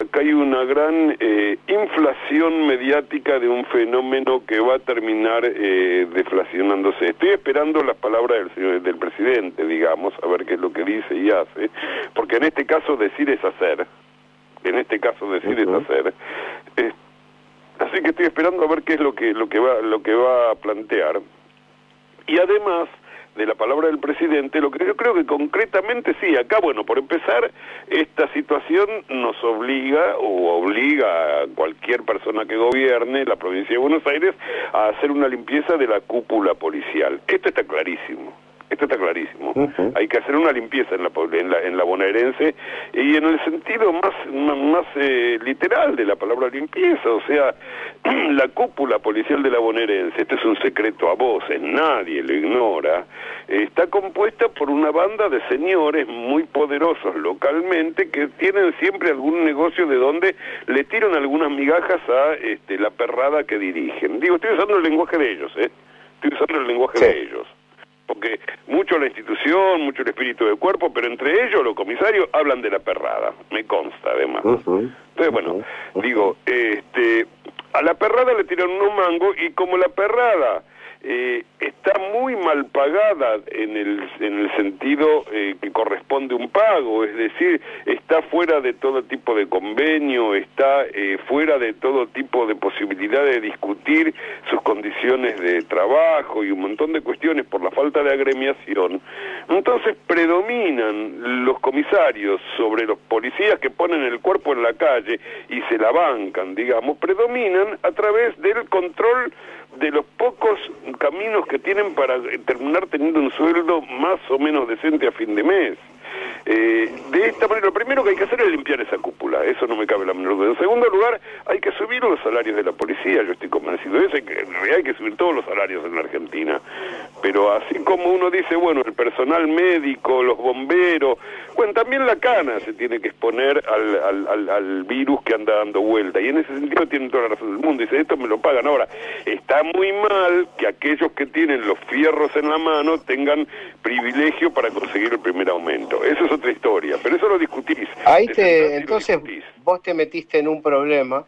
Acá hay una gran eh, inflación mediática de un fenómeno que va a terminar eh, deflacionándose. Estoy esperando las palabras del, señor, del presidente, digamos, a ver qué es lo que dice y hace, porque en este caso decir es hacer. En este caso decir es hacer. Eh, así que estoy esperando a ver qué es lo que lo que va lo que va a plantear. Y además de la palabra del presidente, lo que yo creo que concretamente sí, acá, bueno, por empezar, esta situación nos obliga o obliga a cualquier persona que gobierne la provincia de Buenos Aires a hacer una limpieza de la cúpula policial. Esto está clarísimo. Esto está clarísimo. Hay que hacer una limpieza en la, en la, en la bonaerense y en el sentido más, más, eh, literal de la palabra limpieza, o sea, la cúpula policial de la bonaerense, este es un secreto a voces, nadie lo ignora, está compuesta por una banda de señores muy poderosos localmente que tienen siempre algún negocio de donde le tiran algunas migajas a este, la perrada que dirigen. Digo, estoy usando el lenguaje de ellos, ¿eh? Estoy usando el lenguaje de ellos porque mucho la institución, mucho el espíritu del cuerpo, pero entre ellos los comisarios hablan de la perrada, me consta además. Entonces, bueno, digo, este, a la perrada le tiran unos mangos y como la perrada eh, está muy mal pagada en el, en el sentido eh, que corresponde un pago, es decir, está fuera de todo tipo de convenio, está eh, fuera de todo tipo de posibilidad de discutir sus condiciones de trabajo y un montón de cuestiones por la falta de agremiación. Entonces predominan los comisarios sobre los policías que ponen el cuerpo en la calle y se la bancan, digamos, predominan a través del control de los pocos caminos que tienen para terminar teniendo un sueldo más o menos decente a fin de mes. Eh, de esta manera, lo primero que hay que hacer es limpiar esa cúpula, eso no me cabe la menor duda. En segundo lugar, hay que subir los salarios de la policía, yo estoy convencido de eso, en realidad hay que subir todos los salarios en la Argentina. Pero así como uno dice, bueno, el personal médico, los bomberos, bueno, también la cana se tiene que exponer al, al, al, virus que anda dando vuelta. Y en ese sentido tienen toda la razón del mundo. Dice, esto me lo pagan. Ahora, está muy mal que aquellos que tienen los fierros en la mano tengan privilegio para conseguir el primer aumento. Eso es otra historia, pero eso lo discutís. Ahí te, entonces, vos te metiste en un problema,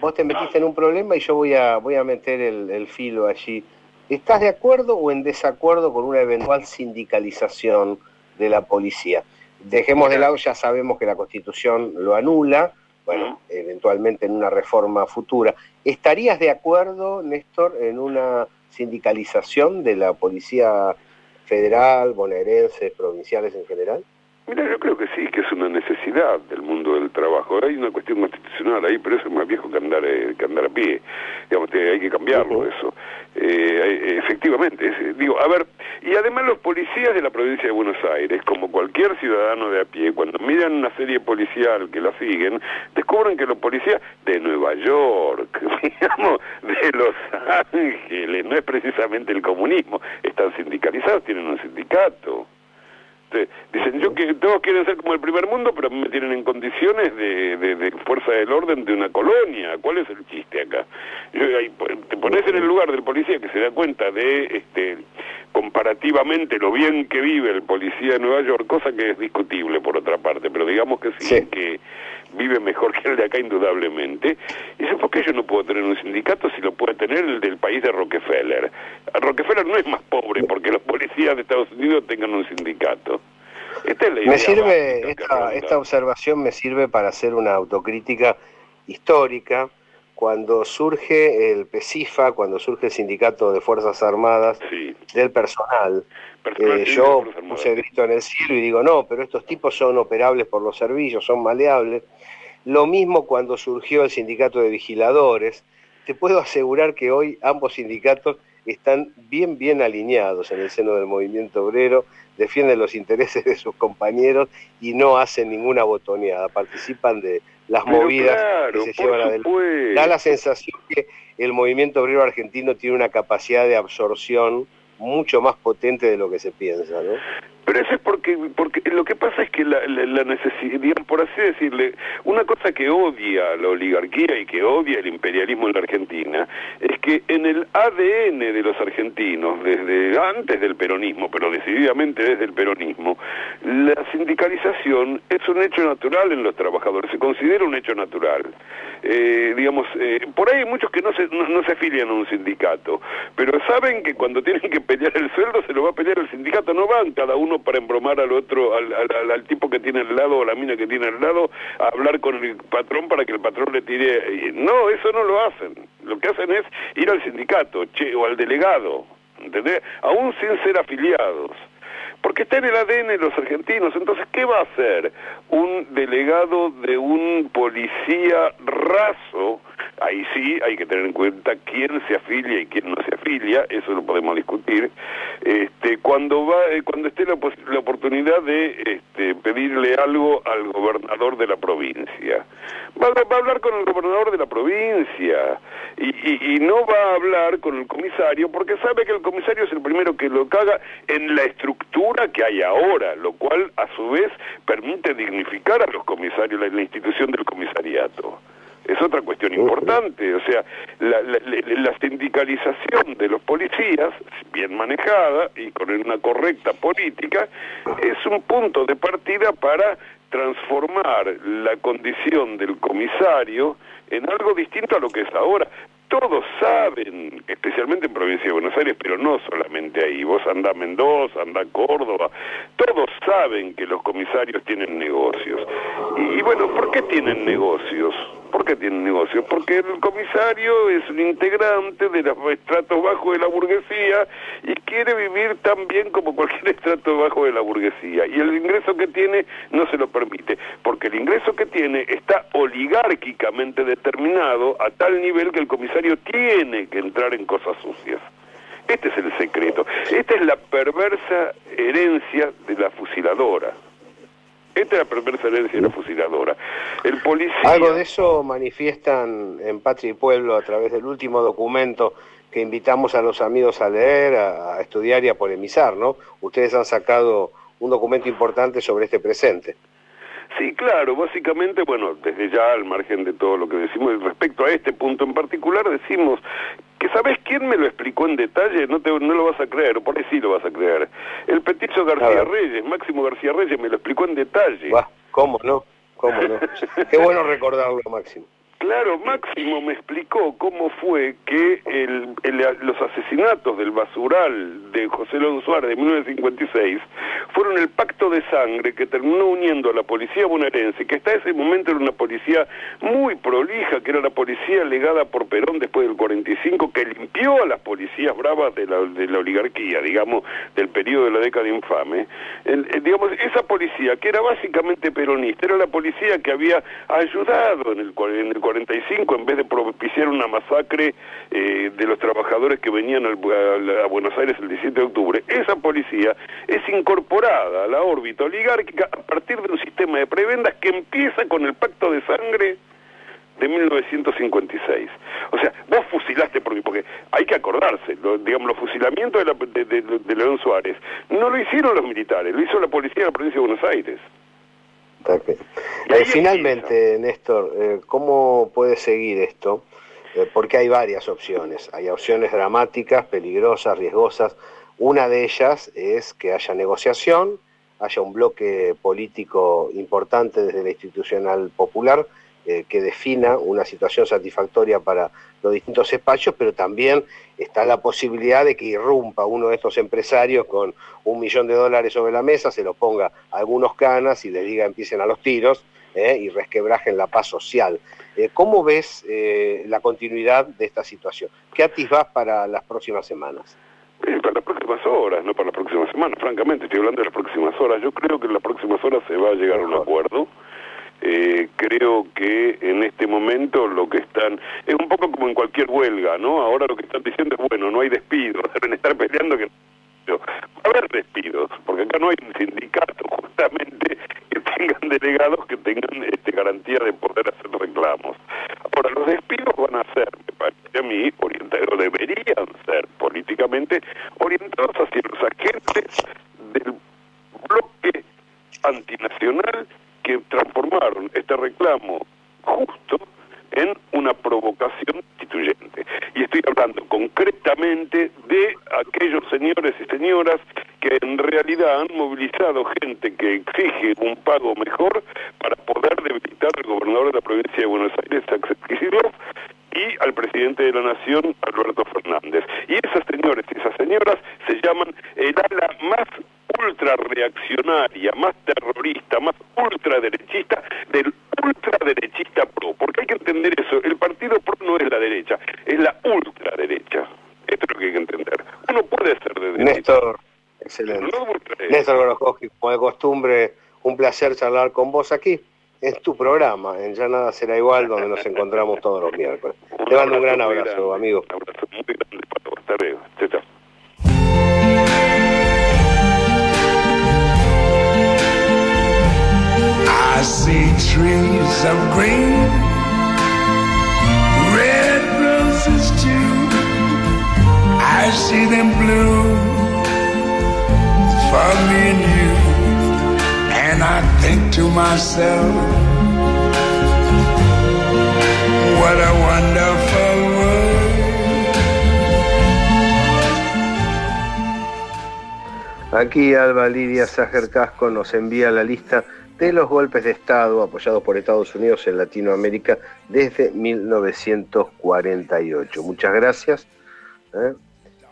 vos te metiste en un problema y yo voy a, voy a meter el, el filo allí. ¿Estás de acuerdo o en desacuerdo con una eventual sindicalización de la policía? Dejemos de lado, ya sabemos que la Constitución lo anula, bueno, eventualmente en una reforma futura. ¿Estarías de acuerdo, Néstor, en una sindicalización de la Policía Federal, bonaerense, provinciales en general? Mira, yo creo que sí, que es una necesidad del mundo del trabajo. Hay una cuestión constitucional ahí, pero eso es más viejo que andar, eh, que andar a pie. Digamos, hay que cambiarlo eso. Eh, efectivamente, digo, a ver, y además los policías de la provincia de Buenos Aires, como cualquier ciudadano de a pie, cuando miran una serie policial que la siguen, descubren que los policías de Nueva York, digamos, de Los Ángeles, no es precisamente el comunismo, están sindicalizados, tienen un sindicato. Dicen, yo que todos quieren ser como el primer mundo, pero me tienen en condiciones de, de, fuerza del orden de una colonia. ¿Cuál es el chiste acá? te pones en el lugar del policía que se da cuenta de este comparativamente lo bien que vive el policía de Nueva York, cosa que es discutible por otra parte, pero digamos que sí, que vive mejor que el de acá indudablemente. Y dice, ¿por qué yo no puedo tener un sindicato si lo puede tener el del país de Rockefeller? Rockefeller no es más pobre porque los policías de Estados Unidos tengan un sindicato. Esta me sirve, esta, esta observación me sirve para hacer una autocrítica histórica cuando surge el PESIFA, cuando surge el Sindicato de Fuerzas Armadas del personal, eh, yo puse grito en el cielo y digo, no, pero estos tipos son operables por los servicios, son maleables. Lo mismo cuando surgió el Sindicato de Vigiladores. Te puedo asegurar que hoy ambos sindicatos están bien, bien alineados en el seno del movimiento obrero, defienden los intereses de sus compañeros y no hacen ninguna botoneada, participan de las movidas que se llevan adelante. Da la sensación que el movimiento obrero argentino tiene una capacidad de absorción mucho más potente de lo que se piensa, ¿no? Eso es porque, porque lo que pasa es que la, la, necesidad, por así decirle, una cosa que odia la oligarquía y que odia el imperialismo en la Argentina, es que en el ADN de los argentinos, desde antes del peronismo, pero decididamente desde el peronismo, la sindicalización es un hecho natural en los trabajadores, se considera un hecho natural. Eh, digamos, eh, por ahí hay muchos que no se, no, se afilian a un sindicato, pero saben que cuando tienen que pelear el sueldo se lo va a pelear el sindicato, no van cada uno para embromar al otro, al, tipo que tiene al lado o la mina que tiene al lado, a hablar con el patrón para que el patrón le tire. No, eso no lo hacen. Lo que hacen es ir al sindicato o al delegado, ¿entendés? Aún sin ser afiliados porque está en el ADN los argentinos. Entonces, ¿qué va a hacer un delegado de un policía raso? Ahí sí hay que tener en cuenta quién se afilia y quién no se afilia, eso lo podemos discutir. Este, cuando va, eh, cuando esté la, la oportunidad de este, pedirle algo al gobernador de la provincia, va, va, a hablar con el gobernador de la provincia y, y, y no va a hablar con el comisario porque sabe que el comisario es el primero que lo caga en la estructura que hay ahora, lo cual a su vez permite dignificar a los comisarios, la, la institución del comisariato. Es otra cuestión importante, o sea, la, la, sindicalización de los policías, bien manejada y con una correcta política, es un punto de partida para transformar la condición del comisario en algo distinto a lo que es ahora todos saben, especialmente en provincia de Buenos Aires, pero no solamente ahí, vos andá a Mendoza, andá a Córdoba, todos saben que los comisarios tienen negocios. Y, y bueno, ¿por qué tienen negocios? ¿Por qué tienen negocios? Porque el comisario es un integrante de los estratos bajos de la burguesía y quiere vivir tan bien como cualquier estrato bajo de la burguesía. Y el ingreso que tiene no se lo permite, porque el ingreso que tiene está oligárquicamente determinado a tal nivel que el comisario tiene que entrar en cosas sucias. Este es el secreto. Esta es la perversa herencia de la fusiladora. Esta es la perversa herencia de la fusiladora. El policía... Algo de eso manifiestan en Patria y Pueblo a través del último documento que invitamos a los amigos a leer, a, estudiar y a polemizar, ¿no? Ustedes han sacado un documento importante sobre este presente. Sí, claro, básicamente, bueno, desde ya al margen de todo lo que decimos respecto a este punto en particular, decimos que ¿sabes quién me lo explicó en detalle? No, te, no lo vas a creer, o por ahí sí lo vas a creer. El petizo García Reyes, Máximo García Reyes, me lo explicó en detalle. ¿Cómo no? ¿Cómo no? Qué bueno recordarlo, Máximo. Claro, Máximo me explicó cómo fue que el, los asesinatos del basural de José López Suárez de 1956 fueron el pacto de sangre que terminó uniendo a la policía bonaerense, que hasta ese momento era una policía muy prolija, que era la policía legada por Perón después del 45, que limpió a las policías bravas de la, de la oligarquía, digamos, del periodo de la década infame. digamos, esa policía, que era básicamente peronista, era la policía que había ayudado en el, en el 45, en vez de propiciar una masacre eh, de los trabajadores que venían a, Buenos Aires el 17 de octubre, esa policía es incorporada a la órbita oligárquica a partir de un sistema de prebendas que empieza con el pacto de sangre de 1956. O sea, vos fusilaste, porque, porque hay que acordarse, digamos, los fusilamientos de, de León Suárez no lo hicieron los militares, lo hizo la policía de la provincia de Buenos Aires. Eh, finalmente, Néstor, eh, ¿cómo puede seguir esto? Eh, porque hay varias opciones. Hay opciones dramáticas, peligrosas, riesgosas. Una de ellas es que haya negociación, haya un bloque político importante desde la institucional popular que defina una situación satisfactoria para los distintos espacios, pero también está la posibilidad de que irrumpa uno de estos empresarios con un millón de dólares sobre la mesa, se lo ponga a algunos canas y le diga empiecen a los tiros eh, y resquebrajen la paz social. Eh, ¿Cómo ves la continuidad de esta situación? ¿Qué atisbás para las próximas semanas? para las próximas horas, no para las próximas semanas, francamente, estoy hablando de las próximas horas. Yo creo que en las próximas horas se va a llegar a un acuerdo. Eh, creo que en este momento lo que están es un poco como en cualquier huelga, ¿no? Ahora lo que están diciendo es bueno, no hay despidos, deben estar peleando que va a haber despidos, porque acá no hay un sindicato justamente que tengan delegados que tengan este, garantía de poder hacer reclamos. Ahora, los despidos van a ser, me parece a mí, orientados, deberían ser políticamente orientados hacia los agentes del señores y señoras que en realidad han movilizado gente que exige un pago mejor para poder debilitar al gobernador de la provincia de Buenos Aires, Axel Kicillof, y al presidente de la Nación, Alberto Fernández. Y esas señores y esas señoras se llaman el ala más ultra reaccionaria, más terrorista, más ultraderechista del ultraderechista pro. Porque hay que entender eso, el partido pro no es la derecha, es la ultraderecha. Esto es lo que hay que entender. Uno puede ser de derecha. Néstor, excelente. Néstor Goroskovsky, como de costumbre, un placer charlar con vos aquí programa, en Ya Nada Será Igual, donde nos encontramos todos los miércoles. Te mando un gran abrazo, amigo. Un abrazo muy grande. Hasta luego. Chao, chao. I see trees of green, red roses too. I see them blue for me and you. And I think to myself, Aquí Alba Lidia Sager Casco nos envía la lista de los golpes de Estado apoyados por Estados Unidos en Latinoamérica desde 1948. Muchas gracias. ¿eh?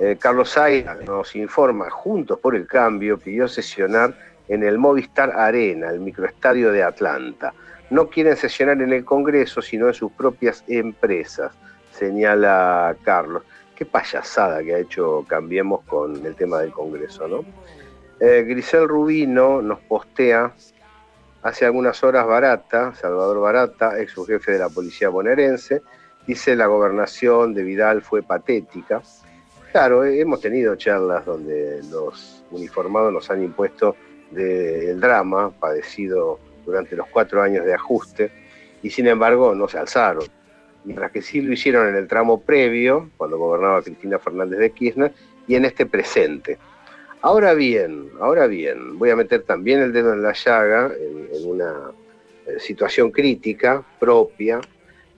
Eh, Carlos Sainz nos informa, Juntos por el Cambio pidió sesionar en el Movistar Arena, el microestadio de Atlanta. No quieren sesionar en el Congreso, sino en sus propias empresas, señala Carlos. Qué payasada que ha hecho Cambiemos con el tema del Congreso, ¿no? Eh, Grisel Rubino nos postea hace algunas horas Barata, Salvador Barata, ex jefe de la policía bonaerense, dice la gobernación de Vidal fue patética. Claro, hemos tenido charlas donde los uniformados nos han impuesto del drama padecido durante los cuatro años de ajuste y sin embargo no se alzaron. Mientras que sí lo hicieron en el tramo previo, cuando gobernaba Cristina Fernández de Kirchner, y en este presente. Ahora bien, ahora bien, voy a meter también el dedo en la llaga, en, una eh, situación crítica propia,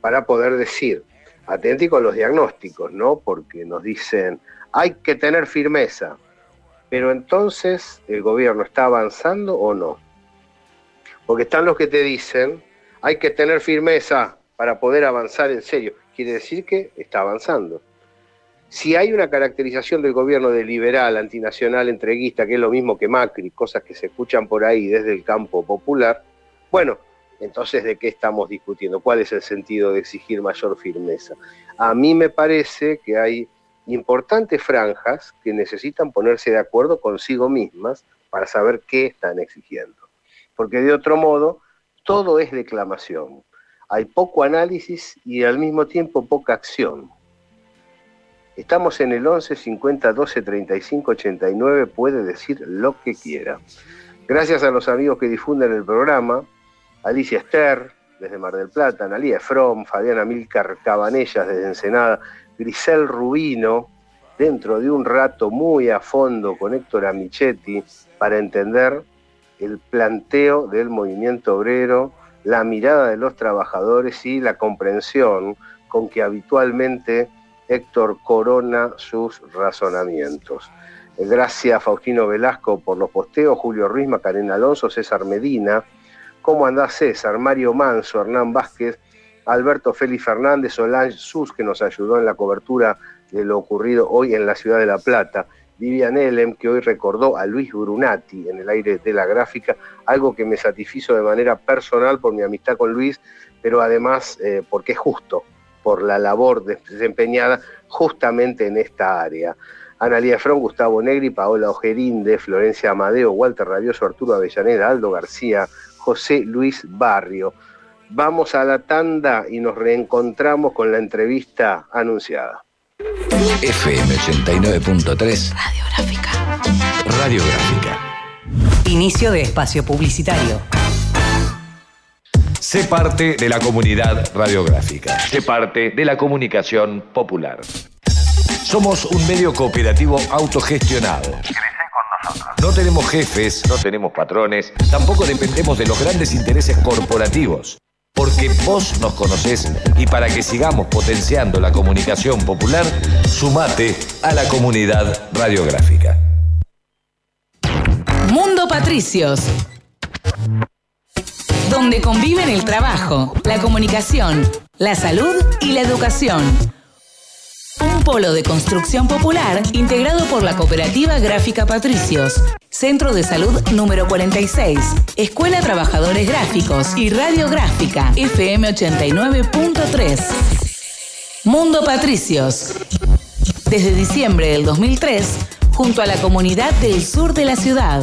para poder decir, atenti con los diagnósticos, ¿no? Porque nos dicen, hay que tener firmeza, pero entonces, ¿el gobierno está avanzando o no? Porque están los que te dicen, hay que tener firmeza para poder avanzar en serio. Quiere decir que está avanzando. Si hay una caracterización del gobierno de liberal, antinacional, entreguista, que es lo mismo que Macri, cosas que se escuchan por ahí desde el campo popular, bueno, entonces ¿de qué estamos discutiendo? ¿Cuál es el sentido de exigir mayor firmeza? A mí me parece que hay importantes franjas que necesitan ponerse de acuerdo consigo mismas para saber qué están exigiendo. Porque de otro modo, todo es declamación. Hay poco análisis y al mismo tiempo poca acción. Estamos en el 11 50 12 35 89, puede decir lo que quiera. Gracias a los amigos que difunden el programa, Alicia Esther, desde Mar del Plata, Analia From, Fabiana Milcar Cabanellas, desde Ensenada, Grisel Rubino, dentro de un rato muy a fondo con Héctor Amichetti para entender el planteo del movimiento obrero, la mirada de los trabajadores y la comprensión con que habitualmente Héctor corona sus razonamientos. Gracias Faustino Velasco por los posteos, Julio Ruiz, Macarena Alonso, César Medina. ¿Cómo anda César? Mario Manso, Hernán Vázquez, Alberto Félix Fernández, Solange Sus, que nos ayudó en la cobertura de lo ocurrido hoy en la ciudad de La Plata, Vivian Elem, que hoy recordó a Luis Brunati en el aire de la gráfica, algo que me satisfizo de manera personal por mi amistad con Luis, pero además eh, porque es justo, por la labor desempeñada justamente en esta área. Analia Frón, Gustavo Negri, Paola Ojerinde, Florencia Amadeo, Walter Rabioso, Arturo Avellaneda, Aldo García, José Luis Barrio. Vamos a la tanda y nos reencontramos con la entrevista anunciada. FM 89.3 Radiográfica. Radiográfica. Inicio de espacio publicitario. Sé parte de la comunidad radiográfica. Sé parte de la comunicación popular. Somos un medio cooperativo autogestionado. No tenemos jefes, no tenemos patrones, tampoco dependemos de los grandes intereses corporativos. Porque vos nos conocés y para que sigamos potenciando la comunicación popular, sumate a la comunidad radiográfica. Mundo Patricios. Donde conviven el trabajo, la comunicación, la salud y la educación. Polo de construcción popular integrado por la Cooperativa Gráfica Patricios, Centro de Salud número 46, Escuela Trabajadores Gráficos y Radiográfica FM 89.3. Mundo Patricios. Desde diciembre del 2003, junto a la comunidad del sur de la ciudad.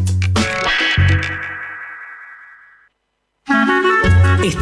Estela